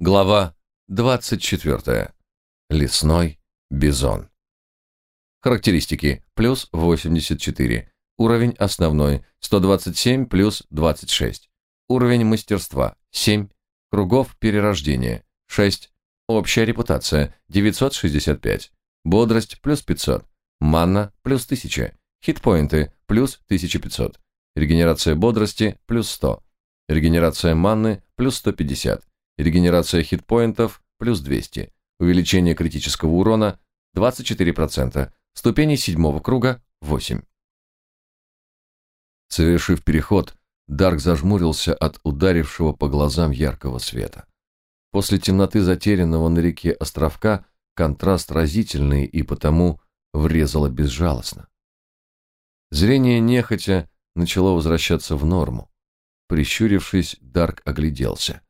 Глава 24. Лесной бизон. Характеристики. Плюс 84. Уровень основной. 127 плюс 26. Уровень мастерства. 7. Кругов перерождения. 6. Общая репутация. 965. Бодрость. Плюс 500. Манна. Плюс 1000. Хитпоинты. Плюс 1500. Регенерация бодрости. Плюс 100. Регенерация манны. Плюс 150. Регенерация хитпоинтов плюс 200. Увеличение критического урона 24%. Ступени седьмого круга 8. Совершив переход, Дарк зажмурился от ударившего по глазам яркого света. После темноты затерянного на реке островка контраст разительный и потому врезало безжалостно. Зрение нехотя начало возвращаться в норму. Прищурившись, Дарк огляделся.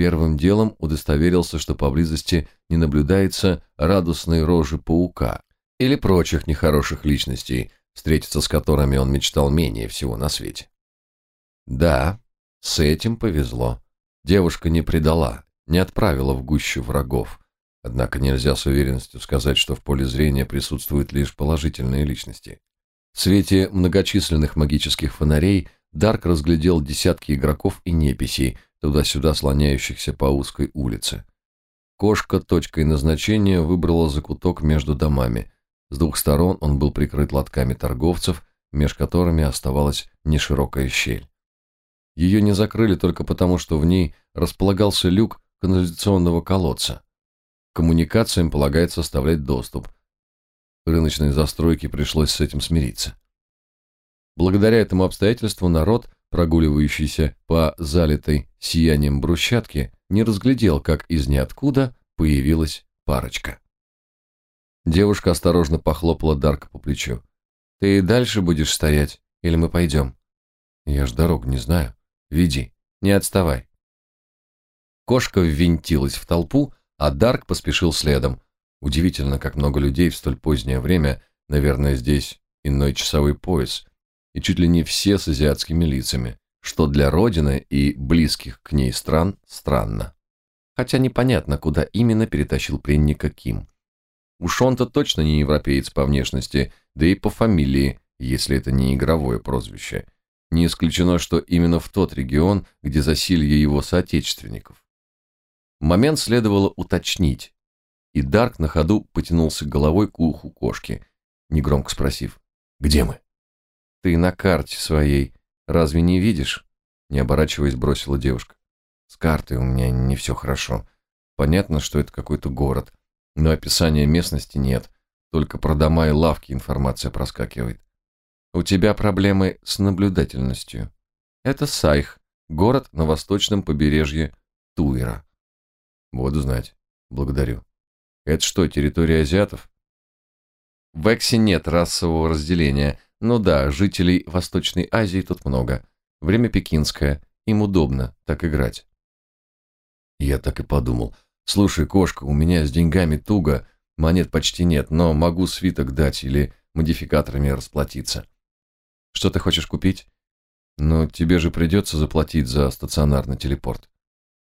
Первым делом удостоверился, что поблизости не наблюдается радостной рожи паука или прочих нехороших личностей, встретиться с которыми он мечтал менее всего на свете. Да, с этим повезло. Девушка не предала, не отправила в гущу врагов. Однако нельзя с уверенностью сказать, что в поле зрения присутствуют лишь положительные личности. В свете многочисленных магических фонарей Дарк разглядел десятки игроков и неписей – туда-сюда слоняющихся по узкой улице. Кошка точкой назначения выбрала закуток между домами. С двух сторон он был прикрыт лотками торговцев, меж которыми оставалась неширокая щель. Ее не закрыли только потому, что в ней располагался люк канализационного колодца. Коммуникациям полагается оставлять доступ. Рыночной застройке пришлось с этим смириться. Благодаря этому обстоятельству народ – прогуливающийся по залитой сиянием брусчатке, не разглядел, как из ниоткуда появилась парочка. Девушка осторожно похлопала Дарка по плечу. «Ты и дальше будешь стоять, или мы пойдем?» «Я ж дорогу не знаю. Веди, не отставай». Кошка ввинтилась в толпу, а Дарк поспешил следом. Удивительно, как много людей в столь позднее время, наверное, здесь иной часовой пояс, и чуть ли не все с азиатскими лицами, что для родины и близких к ней стран странно. Хотя непонятно, куда именно перетащил пленника Ким. Уж он-то точно не европеец по внешности, да и по фамилии, если это не игровое прозвище. Не исключено, что именно в тот регион, где засилье его соотечественников. Момент следовало уточнить, и Дарк на ходу потянулся головой к уху кошки, негромко спросив «Где мы?» Ты на карте своей разве не видишь? Не оборачиваясь, бросила девушка. С картой у меня не все хорошо. Понятно, что это какой-то город, но описания местности нет. Только про дома и лавки информация проскакивает. У тебя проблемы с наблюдательностью. Это Сайх, город на восточном побережье Туира. Буду знать. Благодарю. Это что, территория азиатов? В Эксе нет расового разделения – ну да, жителей Восточной Азии тут много. Время пекинское, им удобно так играть. Я так и подумал. Слушай, кошка, у меня с деньгами туго, монет почти нет, но могу свиток дать или модификаторами расплатиться. Что ты хочешь купить? Ну, тебе же придется заплатить за стационарный телепорт.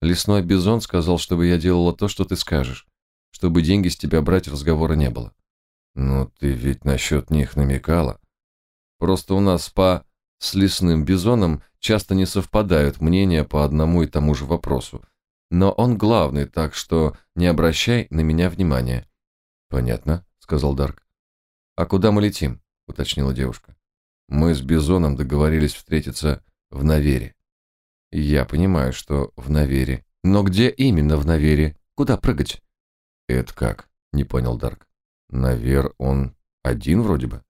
Лесной бизон сказал, чтобы я делала то, что ты скажешь, чтобы деньги с тебя брать разговора не было. Ну, ты ведь насчет них намекала. Просто у нас по с лесным бизоном часто не совпадают мнения по одному и тому же вопросу. Но он главный, так что не обращай на меня внимания. Понятно, сказал Дарк. А куда мы летим? уточнила девушка. Мы с бизоном договорились встретиться в Навере. Я понимаю, что в Навере. Но где именно в Навере? Куда прыгать? Это как? Не понял Дарк. Навер он один вроде бы.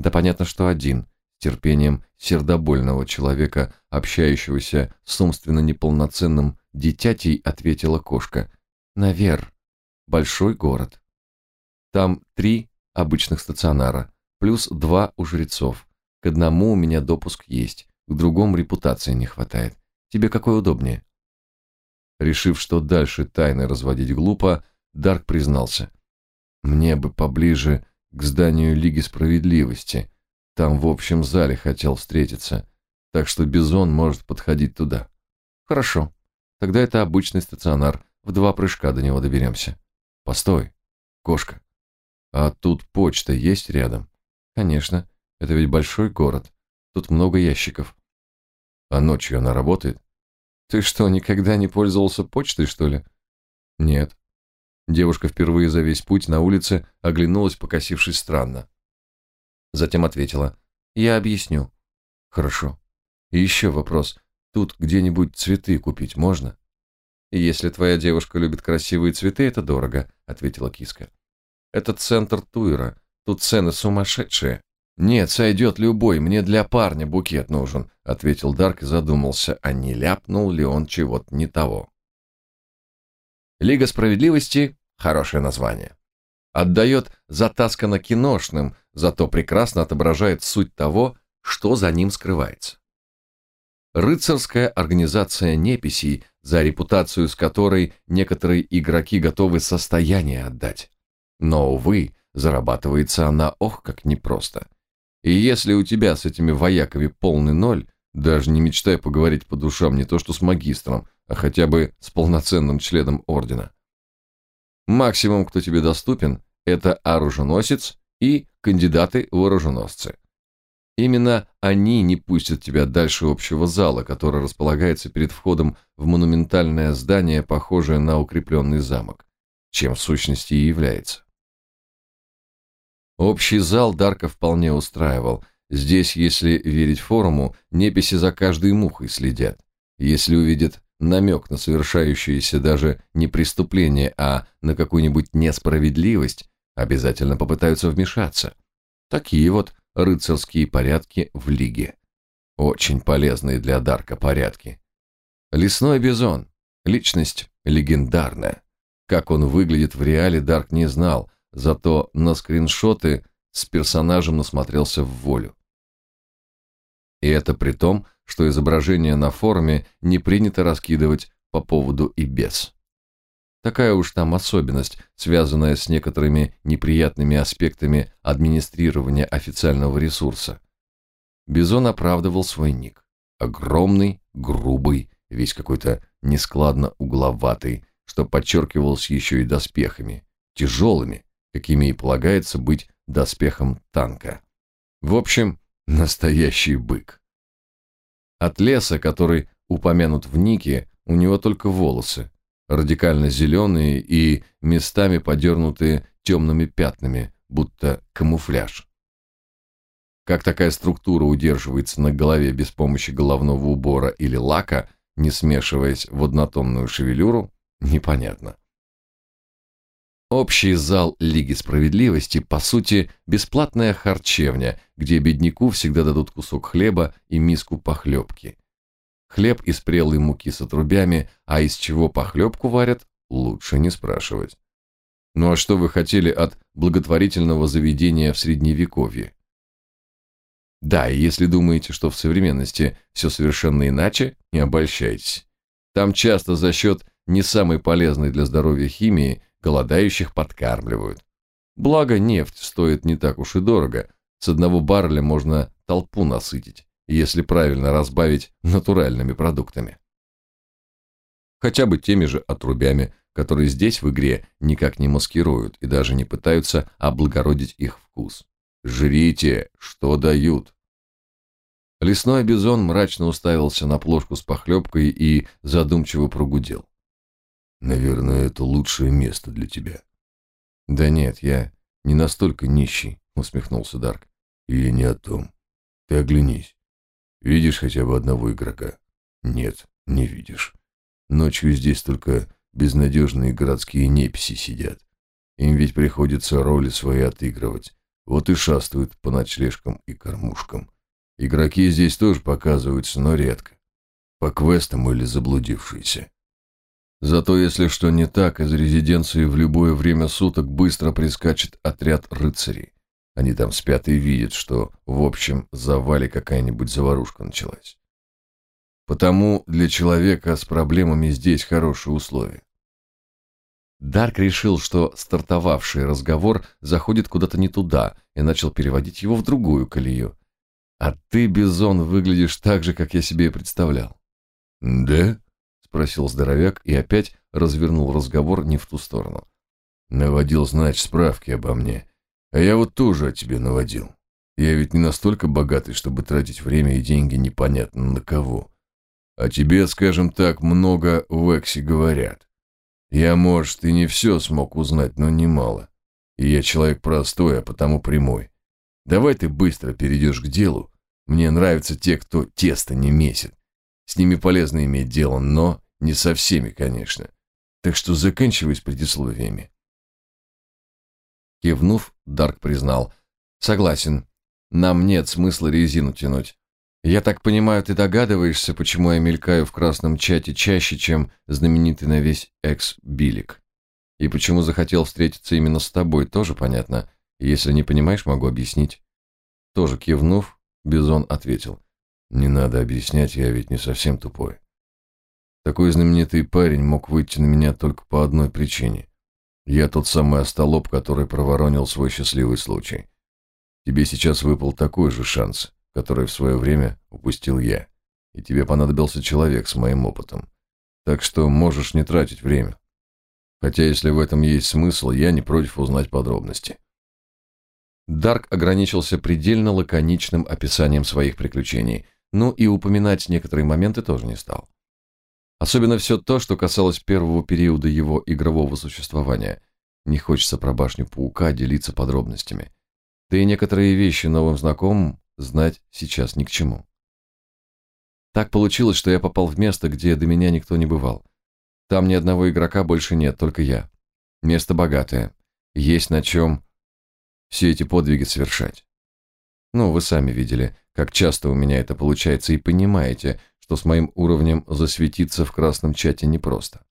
Да понятно, что один, терпением сердобольного человека, общающегося с умственно неполноценным дитятей, ответила кошка. Навер. Большой город. Там три обычных стационара, плюс два у жрецов. К одному у меня допуск есть, к другому репутации не хватает. Тебе какой удобнее? Решив, что дальше тайны разводить глупо, Дарк признался. Мне бы поближе к зданию Лиги Справедливости. Там в общем зале хотел встретиться, так что Бизон может подходить туда. Хорошо, тогда это обычный стационар, в два прыжка до него доберемся. Постой, кошка. А тут почта есть рядом? Конечно, это ведь большой город. Тут много ящиков. А ночью она работает? Ты что, никогда не пользовался почтой, что ли? Нет. Девушка впервые за весь путь на улице оглянулась, покосившись странно. Затем ответила. Я объясню. Хорошо. И еще вопрос. Тут где-нибудь цветы купить можно? Если твоя девушка любит красивые цветы, это дорого, ответила киска. Это центр Туира. Тут цены сумасшедшие. Нет, сойдет любой, мне для парня букет нужен, ответил Дарк и задумался, а не ляпнул ли он чего-то не того. Лига справедливости хорошее название. Отдает затасканно киношным, зато прекрасно отображает суть того, что за ним скрывается. Рыцарская организация неписей, за репутацию с которой некоторые игроки готовы состояние отдать. Но, увы, зарабатывается она ох как непросто. И если у тебя с этими вояками полный ноль, даже не мечтай поговорить по душам не то что с магистром, а хотя бы с полноценным членом ордена. Максимум, кто тебе доступен, это оруженосец и кандидаты в оруженосцы. Именно они не пустят тебя дальше общего зала, который располагается перед входом в монументальное здание, похожее на укрепленный замок, чем в сущности и является. Общий зал Дарка вполне устраивал. Здесь, если верить форуму, неписи за каждой мухой следят. Если увидят намек на совершающееся даже не преступление, а на какую-нибудь несправедливость, обязательно попытаются вмешаться. Такие вот рыцарские порядки в лиге. Очень полезные для Дарка порядки. Лесной бизон. Личность легендарная. Как он выглядит в реале, Дарк не знал, зато на скриншоты с персонажем насмотрелся в волю. И это при том, что изображение на форуме не принято раскидывать по поводу и без. Такая уж там особенность, связанная с некоторыми неприятными аспектами администрирования официального ресурса. Бизон оправдывал свой ник. Огромный, грубый, весь какой-то нескладно угловатый, что подчеркивалось еще и доспехами, тяжелыми, какими и полагается быть доспехом танка. В общем, настоящий бык. От леса, который упомянут в нике, у него только волосы, радикально зеленые и местами подернутые темными пятнами, будто камуфляж. Как такая структура удерживается на голове без помощи головного убора или лака, не смешиваясь в однотонную шевелюру, непонятно. Общий зал Лиги Справедливости, по сути, бесплатная харчевня, где бедняку всегда дадут кусок хлеба и миску похлебки. Хлеб из прелой муки с отрубями, а из чего похлебку варят, лучше не спрашивать. Ну а что вы хотели от благотворительного заведения в Средневековье? Да, и если думаете, что в современности все совершенно иначе, не обольщайтесь. Там часто за счет не самой полезной для здоровья химии голодающих подкармливают. Благо нефть стоит не так уж и дорого, с одного барреля можно толпу насытить если правильно разбавить натуральными продуктами. Хотя бы теми же отрубями, которые здесь в игре никак не маскируют и даже не пытаются облагородить их вкус. Жрите, что дают. Лесной бизон мрачно уставился на плошку с похлебкой и задумчиво прогудел. «Наверное, это лучшее место для тебя». «Да нет, я не настолько нищий», — усмехнулся Дарк. «И не о том. Ты оглянись. Видишь хотя бы одного игрока? Нет, не видишь. Ночью здесь только безнадежные городские неписи сидят. Им ведь приходится роли свои отыгрывать. Вот и шастают по ночлежкам и кормушкам. Игроки здесь тоже показываются, но редко. По квестам или заблудившиеся. Зато если что не так, из резиденции в любое время суток быстро прискачет отряд рыцарей. Они там спят и видят, что в общем завале какая-нибудь заварушка началась. Потому для человека с проблемами здесь хорошие условия. Дарк решил, что стартовавший разговор заходит куда-то не туда, и начал переводить его в другую колею. «А ты, Бизон, выглядишь так же, как я себе и представлял». «Да?» — спросил здоровяк и опять развернул разговор не в ту сторону. Наводил, значит, справки обо мне. А я вот тоже о тебе наводил. Я ведь не настолько богатый, чтобы тратить время и деньги непонятно на кого. А тебе, скажем так, много в Эксе говорят. Я, может, и не все смог узнать, но немало. И я человек простой, а потому прямой. Давай ты быстро перейдешь к делу. Мне нравятся те, кто тесто не месит. С ними полезно иметь дело, но не со всеми, конечно. Так что заканчивай с предисловиями. Кивнув, Дарк признал. Согласен. Нам нет смысла резину тянуть. Я так понимаю, ты догадываешься, почему я мелькаю в красном чате чаще, чем знаменитый на весь экс-билик. И почему захотел встретиться именно с тобой, тоже понятно. Если не понимаешь, могу объяснить. Тоже кивнув, Бизон ответил. Не надо объяснять, я ведь не совсем тупой. Такой знаменитый парень мог выйти на меня только по одной причине. Я тот самый остолоп, который проворонил свой счастливый случай. Тебе сейчас выпал такой же шанс который в свое время упустил я, и тебе понадобился человек с моим опытом. Так что можешь не тратить время. Хотя, если в этом есть смысл, я не против узнать подробности. Дарк ограничился предельно лаконичным описанием своих приключений, ну и упоминать некоторые моменты тоже не стал. Особенно все то, что касалось первого периода его игрового существования. Не хочется про башню паука делиться подробностями. Да и некоторые вещи новым знакомым знать сейчас ни к чему. Так получилось, что я попал в место, где до меня никто не бывал. Там ни одного игрока больше нет, только я. Место богатое. Есть на чем все эти подвиги совершать. Ну, вы сами видели, как часто у меня это получается, и понимаете, что с моим уровнем засветиться в красном чате непросто.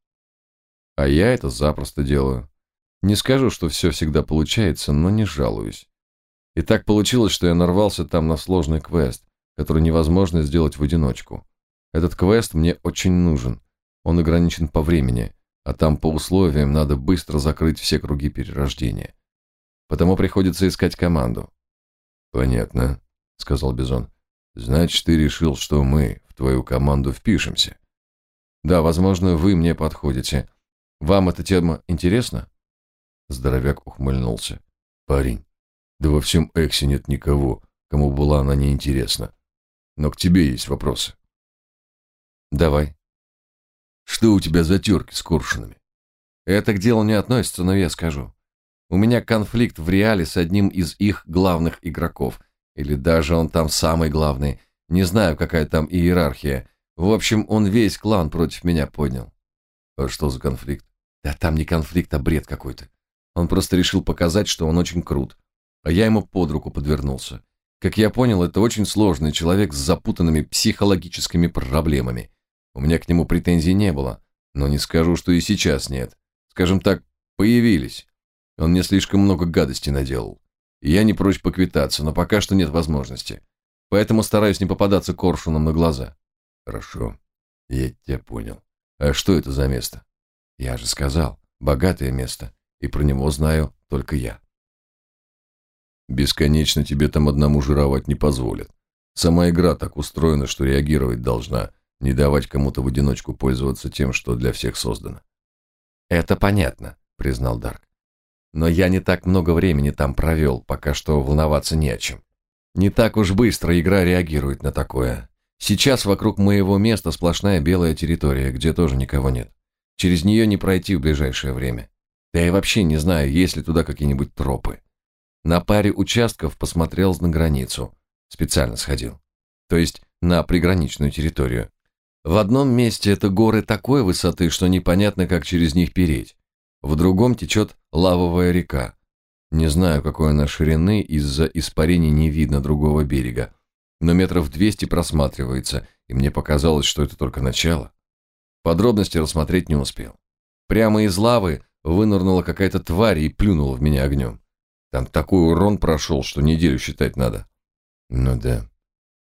А я это запросто делаю. Не скажу, что все всегда получается, но не жалуюсь. И так получилось, что я нарвался там на сложный квест, который невозможно сделать в одиночку. Этот квест мне очень нужен. Он ограничен по времени, а там по условиям надо быстро закрыть все круги перерождения. Потому приходится искать команду. Понятно, сказал Бизон. Значит, ты решил, что мы в твою команду впишемся. Да, возможно, вы мне подходите. Вам эта тема интересна? Здоровяк ухмыльнулся. Парень, да во всем Эксе нет никого, кому была она неинтересна. Но к тебе есть вопросы. Давай. Что у тебя за терки с Коршунами? Это к делу не относится, но я скажу. У меня конфликт в реале с одним из их главных игроков. Или даже он там самый главный. Не знаю, какая там иерархия. В общем, он весь клан против меня поднял. А что за конфликт? Да там не конфликт, а бред какой-то. Он просто решил показать, что он очень крут а я ему под руку подвернулся. Как я понял, это очень сложный человек с запутанными психологическими проблемами. У меня к нему претензий не было, но не скажу, что и сейчас нет. Скажем так, появились. Он мне слишком много гадости наделал. Я не прочь поквитаться, но пока что нет возможности. Поэтому стараюсь не попадаться коршуном на глаза. Хорошо, я тебя понял. А что это за место? Я же сказал, богатое место, и про него знаю только я. Бесконечно тебе там одному жировать не позволят. Сама игра так устроена, что реагировать должна, не давать кому-то в одиночку пользоваться тем, что для всех создано. Это понятно, признал Дарк. Но я не так много времени там провел, пока что волноваться не о чем. Не так уж быстро игра реагирует на такое. Сейчас вокруг моего места сплошная белая территория, где тоже никого нет. Через нее не пройти в ближайшее время. Да я вообще не знаю, есть ли туда какие-нибудь тропы. На паре участков посмотрел на границу. Специально сходил. То есть на приграничную территорию. В одном месте это горы такой высоты, что непонятно, как через них переть. В другом течет лавовая река. Не знаю, какой она ширины, из-за испарений не видно другого берега. Но метров двести просматривается, и мне показалось, что это только начало. Подробности рассмотреть не успел. Прямо из лавы вынырнула какая-то тварь и плюнула в меня огнем. Там такой урон прошел, что неделю считать надо. Ну да.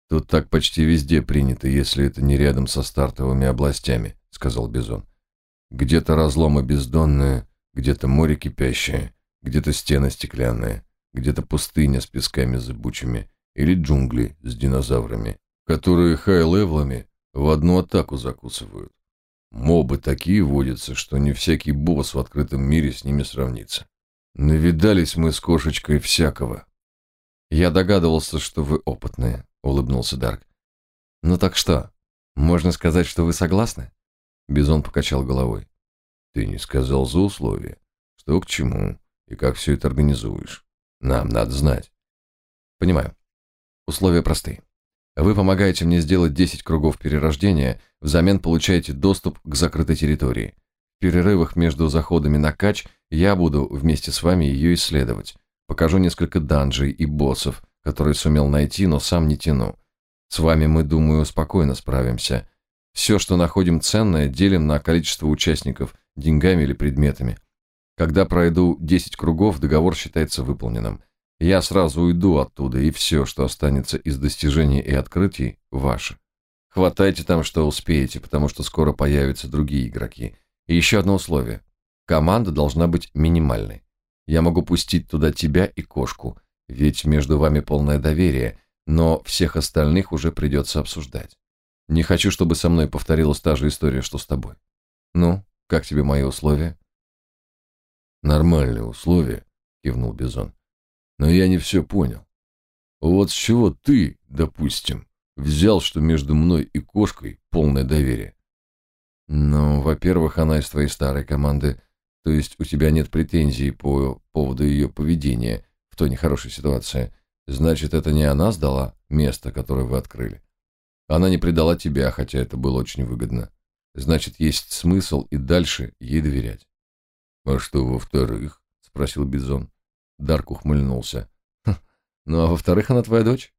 Тут так почти везде принято, если это не рядом со стартовыми областями, сказал Бизон. Где-то разломы бездонные, где-то море кипящее, где-то стена стеклянная, где-то пустыня с песками зыбучими или джунгли с динозаврами, которые хай-левлами в одну атаку закусывают. Мобы такие водятся, что не всякий босс в открытом мире с ними сравнится. Навидались мы с кошечкой всякого. Я догадывался, что вы опытные, улыбнулся Дарк. Ну так что, можно сказать, что вы согласны? Бизон покачал головой. Ты не сказал за условия, что к чему и как все это организуешь. Нам надо знать. Понимаю. Условия простые. Вы помогаете мне сделать 10 кругов перерождения, взамен получаете доступ к закрытой территории. В перерывах между заходами на кач я буду вместе с вами ее исследовать. Покажу несколько данжей и боссов, которые сумел найти, но сам не тяну. С вами мы, думаю, спокойно справимся. Все, что находим ценное, делим на количество участников, деньгами или предметами. Когда пройду 10 кругов, договор считается выполненным. Я сразу уйду оттуда, и все, что останется из достижений и открытий, ваше. Хватайте там, что успеете, потому что скоро появятся другие игроки. И еще одно условие. Команда должна быть минимальной. Я могу пустить туда тебя и кошку, ведь между вами полное доверие, но всех остальных уже придется обсуждать. Не хочу, чтобы со мной повторилась та же история, что с тобой. Ну, как тебе мои условия? Нормальные условия, кивнул Бизон. Но я не все понял. Вот с чего ты, допустим, взял, что между мной и кошкой полное доверие? Ну, во-первых, она из твоей старой команды, то есть у тебя нет претензий по поводу ее поведения в той нехорошей ситуации. Значит, это не она сдала место, которое вы открыли. Она не предала тебя, хотя это было очень выгодно. Значит, есть смысл и дальше ей доверять. — А что во-вторых? — спросил Бизон. Дарк ухмыльнулся. Хм, ну а во-вторых, она твоя дочь.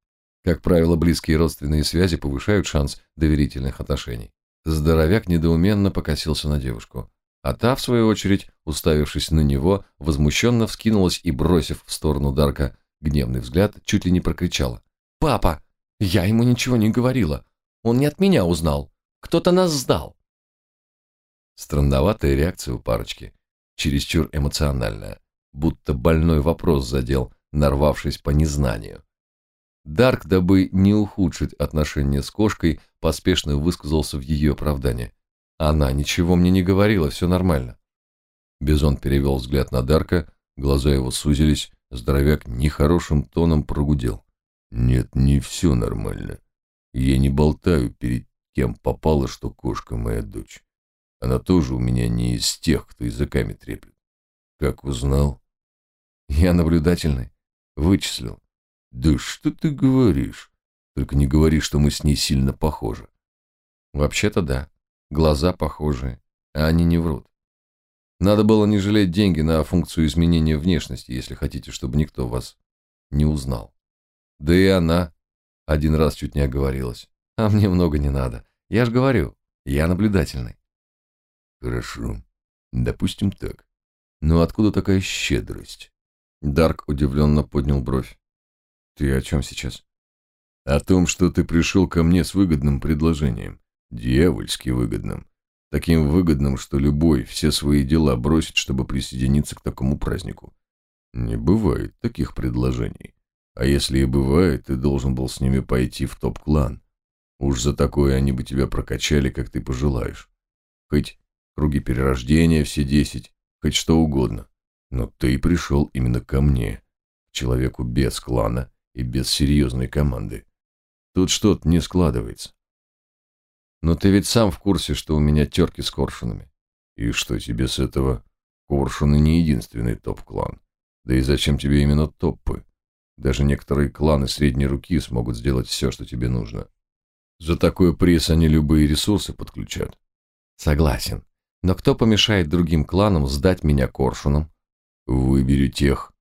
Как правило, близкие родственные связи повышают шанс доверительных отношений. Здоровяк недоуменно покосился на девушку. А та, в свою очередь, уставившись на него, возмущенно вскинулась и, бросив в сторону Дарка гневный взгляд, чуть ли не прокричала. «Папа, я ему ничего не говорила. Он не от меня узнал. Кто-то нас сдал». Странноватая реакция у парочки. Чересчур эмоциональная будто больной вопрос задел, нарвавшись по незнанию. Дарк, дабы не ухудшить отношения с кошкой, поспешно высказался в ее оправдание. Она ничего мне не говорила, все нормально. Бизон перевел взгляд на Дарка, глаза его сузились, здоровяк нехорошим тоном прогудел. Нет, не все нормально. Я не болтаю перед кем попало, что кошка моя дочь. Она тоже у меня не из тех, кто языками треплет. Как узнал? Я наблюдательный. Вычислил. Да что ты говоришь? Только не говори, что мы с ней сильно похожи. Вообще-то да. Глаза похожие, а они не врут. Надо было не жалеть деньги на функцию изменения внешности, если хотите, чтобы никто вас не узнал. Да и она один раз чуть не оговорилась. А мне много не надо. Я ж говорю, я наблюдательный. Хорошо. Допустим так. Но откуда такая щедрость? Дарк удивленно поднял бровь. «Ты о чем сейчас?» «О том, что ты пришел ко мне с выгодным предложением. Дьявольски выгодным. Таким выгодным, что любой все свои дела бросит, чтобы присоединиться к такому празднику. Не бывает таких предложений. А если и бывает, ты должен был с ними пойти в топ-клан. Уж за такое они бы тебя прокачали, как ты пожелаешь. Хоть круги перерождения все десять, хоть что угодно. Но ты пришел именно ко мне, человеку без клана и без серьезной команды. Тут что-то не складывается. Но ты ведь сам в курсе, что у меня терки с коршунами. И что тебе с этого? Коршуны не единственный топ-клан. Да и зачем тебе именно топпы? Даже некоторые кланы средней руки смогут сделать все, что тебе нужно. За такой приз они любые ресурсы подключат. Согласен. Но кто помешает другим кланам сдать меня коршунам? Выбери тех,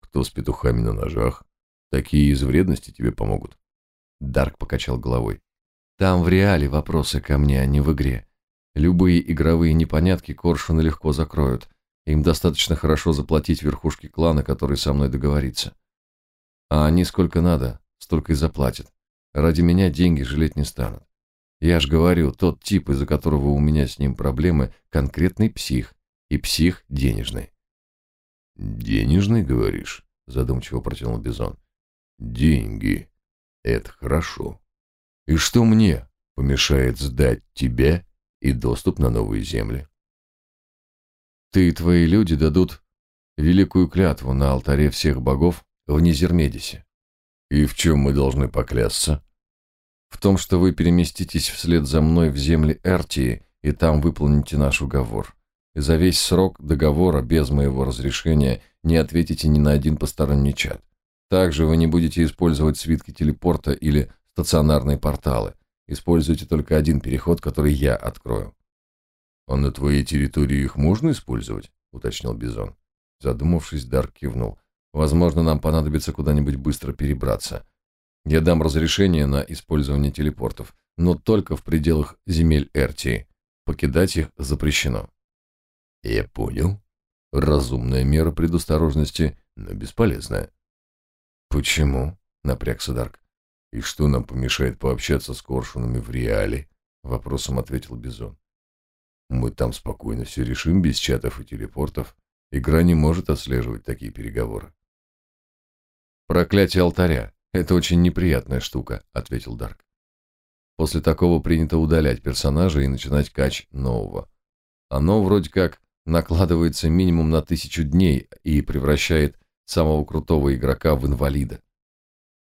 кто с петухами на ножах. Такие из вредности тебе помогут. Дарк покачал головой. Там в реале вопросы ко мне, а не в игре. Любые игровые непонятки Коршуны легко закроют. Им достаточно хорошо заплатить верхушке клана, который со мной договорится. А они сколько надо, столько и заплатят. Ради меня деньги жалеть не станут. Я ж говорю, тот тип, из-за которого у меня с ним проблемы, конкретный псих. И псих денежный. «Денежный, говоришь?» — задумчиво протянул Бизон. «Деньги. Это хорошо. И что мне помешает сдать тебя и доступ на новые земли. Ты и твои люди дадут великую клятву на алтаре всех богов в Низермедисе. И в чем мы должны поклясться? В том, что вы переместитесь вслед за мной в земли Эртии и там выполните наш уговор. И за весь срок договора без моего разрешения не ответите ни на один посторонний чат. Также вы не будете использовать свитки телепорта или стационарные порталы. Используйте только один переход, который я открою. «А на твоей территории их можно использовать?» — уточнил Бизон. Задумавшись, Дарк кивнул. «Возможно, нам понадобится куда-нибудь быстро перебраться. Я дам разрешение на использование телепортов, но только в пределах земель Эртии. Покидать их запрещено». «Я понял. Разумная мера предосторожности, но бесполезная». «Почему?» — напрягся Дарк. «И что нам помешает пообщаться с коршунами в реале?» — вопросом ответил Бизон. Мы там спокойно все решим без чатов и телепортов. Игра не может отслеживать такие переговоры. Проклятие алтаря. Это очень неприятная штука, ответил Дарк. После такого принято удалять персонажа и начинать кач нового. Оно вроде как накладывается минимум на тысячу дней и превращает самого крутого игрока в инвалида.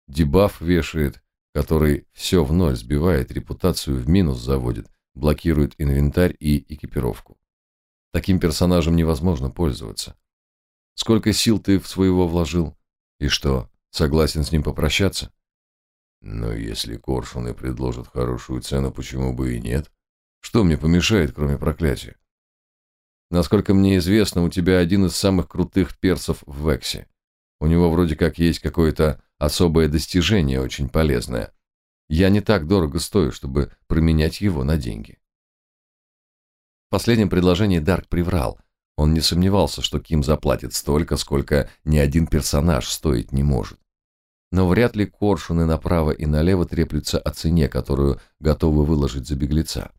Дебаф вешает, который все в ноль сбивает, репутацию в минус заводит, блокирует инвентарь и экипировку. Таким персонажем невозможно пользоваться. Сколько сил ты в своего вложил? И что, согласен с ним попрощаться? Но если коршуны предложат хорошую цену, почему бы и нет? Что мне помешает, кроме проклятия? Насколько мне известно, у тебя один из самых крутых персов в Вексе. У него вроде как есть какое-то особое достижение, очень полезное. Я не так дорого стою, чтобы променять его на деньги. В последнем предложении Дарк приврал. Он не сомневался, что Ким заплатит столько, сколько ни один персонаж стоить не может. Но вряд ли коршуны направо и налево треплются о цене, которую готовы выложить за беглеца.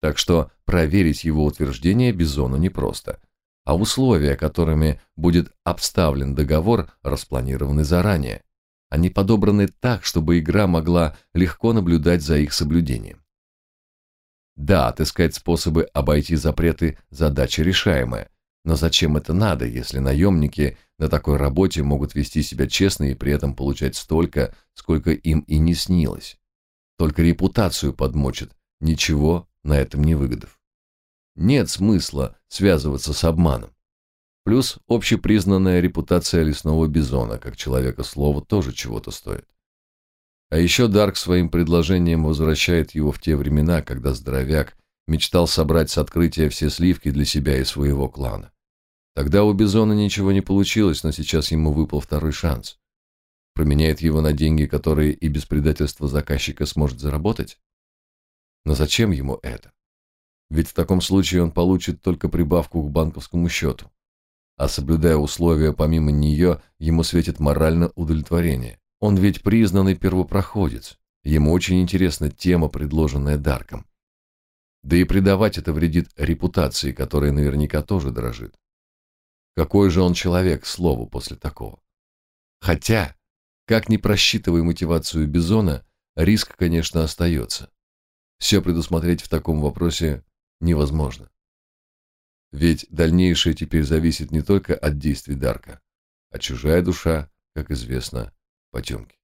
Так что проверить его утверждение Бизону непросто. А условия, которыми будет обставлен договор, распланированы заранее. Они подобраны так, чтобы игра могла легко наблюдать за их соблюдением. Да, отыскать способы обойти запреты – задача решаемая. Но зачем это надо, если наемники на такой работе могут вести себя честно и при этом получать столько, сколько им и не снилось? Только репутацию подмочат, ничего на этом не выгодов. Нет смысла связываться с обманом. Плюс общепризнанная репутация лесного бизона, как человека слова, тоже чего-то стоит. А еще Дарк своим предложением возвращает его в те времена, когда здоровяк мечтал собрать с открытия все сливки для себя и своего клана. Тогда у Бизона ничего не получилось, но сейчас ему выпал второй шанс. Променяет его на деньги, которые и без предательства заказчика сможет заработать? Но зачем ему это? Ведь в таком случае он получит только прибавку к банковскому счету а соблюдая условия помимо нее, ему светит моральное удовлетворение. Он ведь признанный первопроходец. Ему очень интересна тема, предложенная Дарком. Да и предавать это вредит репутации, которая наверняка тоже дрожит. Какой же он человек, слову, после такого? Хотя, как ни просчитывая мотивацию Бизона, риск, конечно, остается. Все предусмотреть в таком вопросе невозможно. Ведь дальнейшее теперь зависит не только от действий Дарка, а чужая душа, как известно, потемки.